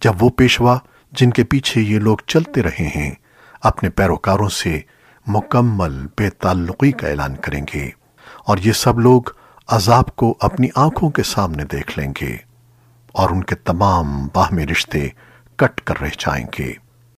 جب وہ پیشوا جن کے پیچھے یہ لوگ چلتے رہے ہیں، اپنے پیروکاروں سے مکمل بے تعلقی کا اعلان کریں گے اور یہ سب لوگ عذاب کو اپنی آنکھوں کے سامنے دیکھ لیں گے اور ان کے تمام باہمی رشتے کٹ کر رہ جائیں گے۔